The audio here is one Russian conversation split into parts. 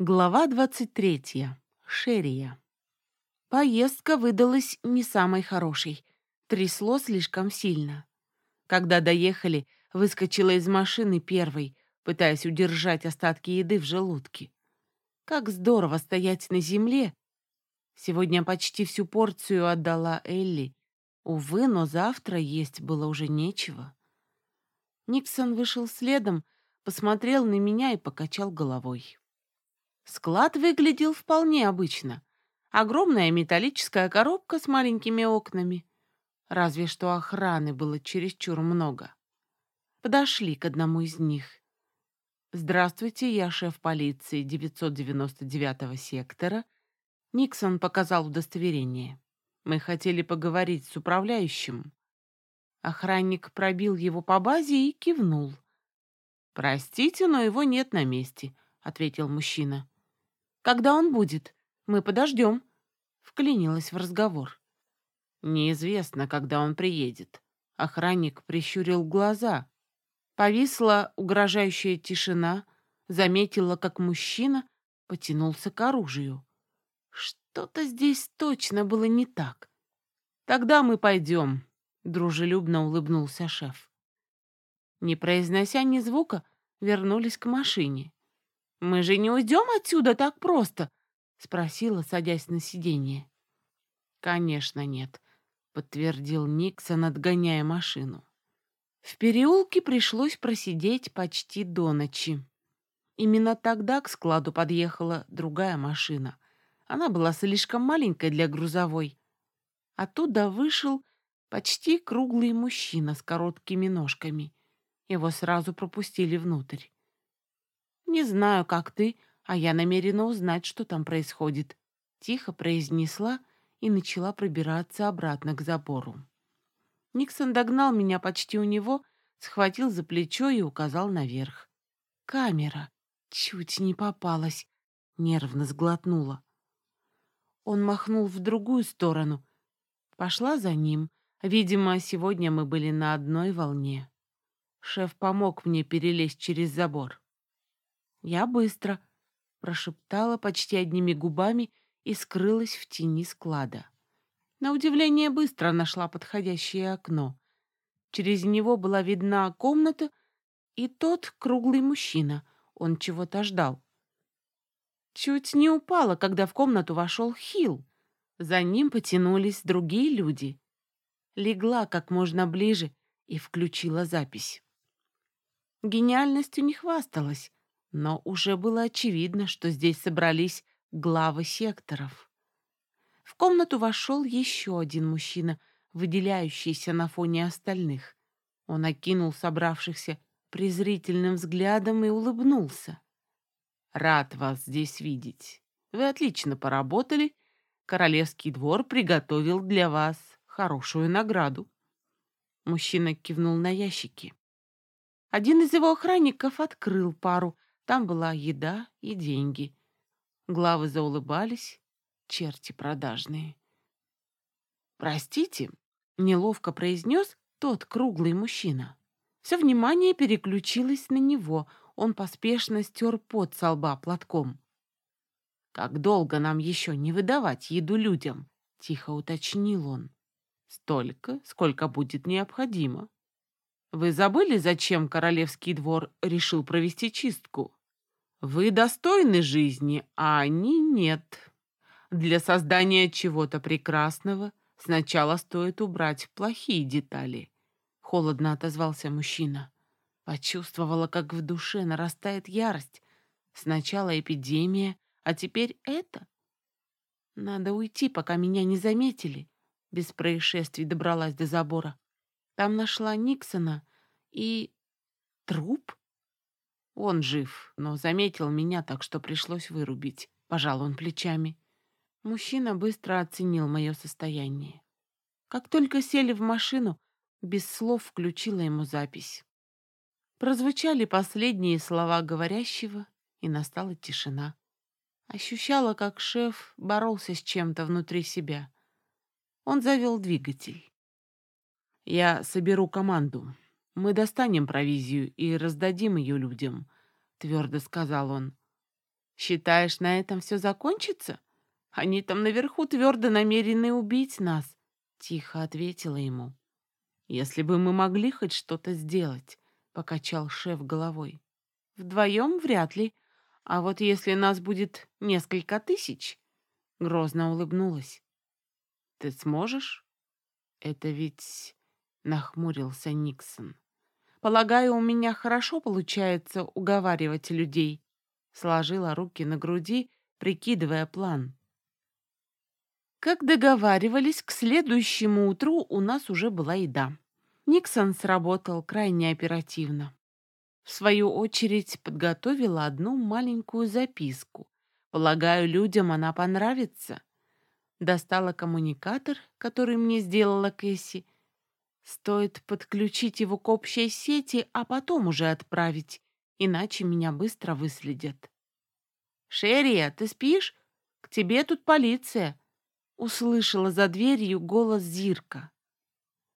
Глава 23. Шерия. Поездка выдалась не самой хорошей. Трясло слишком сильно. Когда доехали, выскочила из машины первой, пытаясь удержать остатки еды в желудке. Как здорово стоять на земле. Сегодня почти всю порцию отдала Элли. Увы, но завтра есть было уже нечего. Никсон вышел следом, посмотрел на меня и покачал головой. Склад выглядел вполне обычно. Огромная металлическая коробка с маленькими окнами. Разве что охраны было чересчур много. Подошли к одному из них. «Здравствуйте, я шеф полиции 999-го сектора». Никсон показал удостоверение. «Мы хотели поговорить с управляющим». Охранник пробил его по базе и кивнул. «Простите, но его нет на месте», — ответил мужчина. Когда он будет? Мы подождем. Вклинилась в разговор. Неизвестно, когда он приедет. Охранник прищурил глаза. Повисла угрожающая тишина, заметила, как мужчина потянулся к оружию. Что-то здесь точно было не так. Тогда мы пойдем, дружелюбно улыбнулся шеф. Не произнося ни звука, вернулись к машине. «Мы же не уйдем отсюда так просто?» — спросила, садясь на сиденье. «Конечно нет», — подтвердил Никсон, отгоняя машину. В переулке пришлось просидеть почти до ночи. Именно тогда к складу подъехала другая машина. Она была слишком маленькой для грузовой. Оттуда вышел почти круглый мужчина с короткими ножками. Его сразу пропустили внутрь. «Не знаю, как ты, а я намерена узнать, что там происходит», — тихо произнесла и начала пробираться обратно к забору. Никсон догнал меня почти у него, схватил за плечо и указал наверх. «Камера! Чуть не попалась!» — нервно сглотнула. Он махнул в другую сторону. Пошла за ним. Видимо, сегодня мы были на одной волне. Шеф помог мне перелезть через забор. «Я быстро», — прошептала почти одними губами и скрылась в тени склада. На удивление быстро нашла подходящее окно. Через него была видна комната и тот круглый мужчина. Он чего-то ждал. Чуть не упала, когда в комнату вошел Хил. За ним потянулись другие люди. Легла как можно ближе и включила запись. Гениальностью не хвасталась, но уже было очевидно, что здесь собрались главы секторов. В комнату вошел еще один мужчина, выделяющийся на фоне остальных. Он окинул собравшихся презрительным взглядом и улыбнулся. «Рад вас здесь видеть. Вы отлично поработали. Королевский двор приготовил для вас хорошую награду». Мужчина кивнул на ящики. Один из его охранников открыл пару там была еда и деньги. Главы заулыбались, черти продажные. «Простите», — неловко произнес тот круглый мужчина. Все внимание переключилось на него. Он поспешно стер пот со лба платком. «Как долго нам еще не выдавать еду людям?» — тихо уточнил он. «Столько, сколько будет необходимо. Вы забыли, зачем королевский двор решил провести чистку?» Вы достойны жизни, а они нет. Для создания чего-то прекрасного сначала стоит убрать плохие детали. Холодно отозвался мужчина. Почувствовала, как в душе нарастает ярость. Сначала эпидемия, а теперь это. Надо уйти, пока меня не заметили. Без происшествий добралась до забора. Там нашла Никсона и... труп? Он жив, но заметил меня, так что пришлось вырубить. Пожал он плечами. Мужчина быстро оценил мое состояние. Как только сели в машину, без слов включила ему запись. Прозвучали последние слова говорящего, и настала тишина. Ощущала, как шеф боролся с чем-то внутри себя. Он завел двигатель. «Я соберу команду. Мы достанем провизию и раздадим ее людям», — твердо сказал он. Считаешь, на этом все закончится? Они там наверху твердо намерены убить нас, тихо ответила ему. Если бы мы могли хоть что-то сделать, покачал шеф головой. Вдвоем вряд ли. А вот если нас будет несколько тысяч, грозно улыбнулась. Ты сможешь? Это ведь нахмурился Никсон. Полагаю, у меня хорошо получается уговаривать людей. Сложила руки на груди, прикидывая план. Как договаривались, к следующему утру у нас уже была еда. Никсон сработал крайне оперативно. В свою очередь подготовила одну маленькую записку. Полагаю, людям она понравится. Достала коммуникатор, который мне сделала Кэсси. Стоит подключить его к общей сети, а потом уже отправить, иначе меня быстро выследят. «Шерия, ты спишь? К тебе тут полиция!» Услышала за дверью голос Зирка.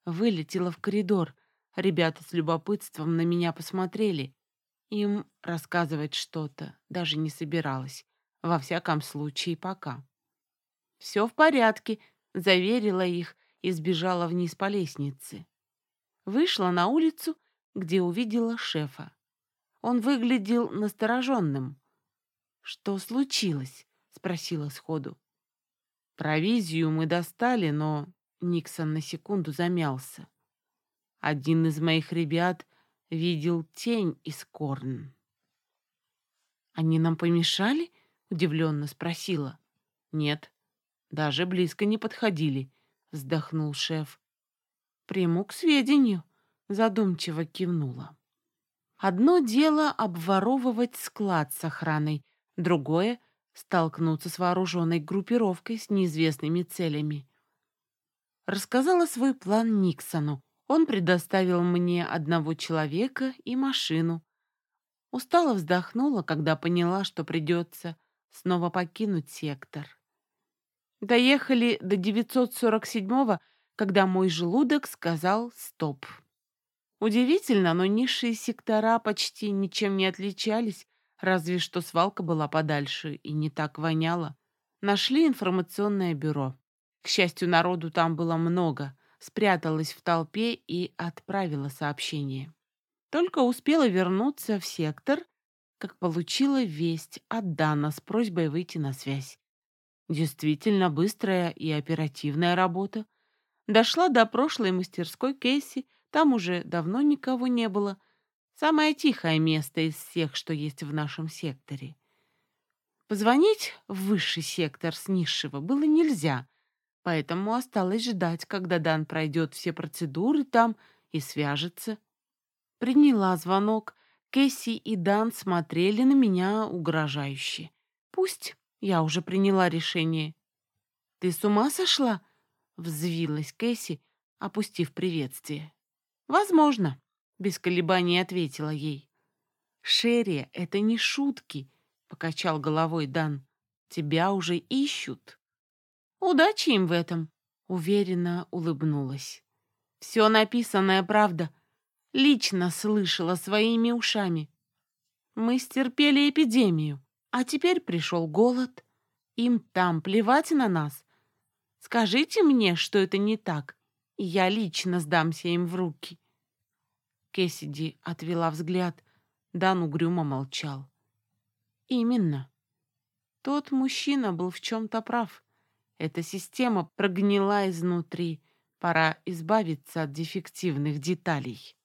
Вылетела в коридор. Ребята с любопытством на меня посмотрели. Им рассказывать что-то даже не собиралась. Во всяком случае, пока. «Все в порядке», — заверила их и сбежала вниз по лестнице. Вышла на улицу, где увидела шефа. Он выглядел настороженным. «Что случилось?» — спросила сходу. Провизию мы достали, но Никсон на секунду замялся. Один из моих ребят видел тень из корн. «Они нам помешали?» — удивленно спросила. «Нет, даже близко не подходили», — вздохнул шеф. «Приму к сведению», — задумчиво кивнула. Одно дело обворовывать склад с охраной, другое — столкнуться с вооруженной группировкой с неизвестными целями. Рассказала свой план Никсону. Он предоставил мне одного человека и машину. Устало вздохнула, когда поняла, что придется снова покинуть сектор. Доехали до 947-го, когда мой желудок сказал «стоп». Удивительно, но низшие сектора почти ничем не отличались Разве что свалка была подальше и не так воняла. Нашли информационное бюро. К счастью, народу там было много. Спряталась в толпе и отправила сообщение. Только успела вернуться в сектор, как получила весть от Дана с просьбой выйти на связь. Действительно быстрая и оперативная работа. Дошла до прошлой мастерской Кейси, там уже давно никого не было — Самое тихое место из всех, что есть в нашем секторе. Позвонить в высший сектор с низшего было нельзя, поэтому осталось ждать, когда Дан пройдет все процедуры там и свяжется. Приняла звонок. Кэсси и Дан смотрели на меня угрожающе. Пусть я уже приняла решение. «Ты с ума сошла?» — взвилась Кэсси, опустив приветствие. «Возможно», без колебаний ответила ей. «Шерри, это не шутки», — покачал головой Дан. «Тебя уже ищут». «Удачи им в этом», — уверенно улыбнулась. «Все написанное правда. Лично слышала своими ушами. Мы стерпели эпидемию, а теперь пришел голод. Им там плевать на нас. Скажите мне, что это не так, и я лично сдамся им в руки». Кэссиди отвела взгляд. Дан угрюмо молчал. Именно. Тот мужчина был в чем-то прав. Эта система прогнила изнутри. Пора избавиться от дефективных деталей.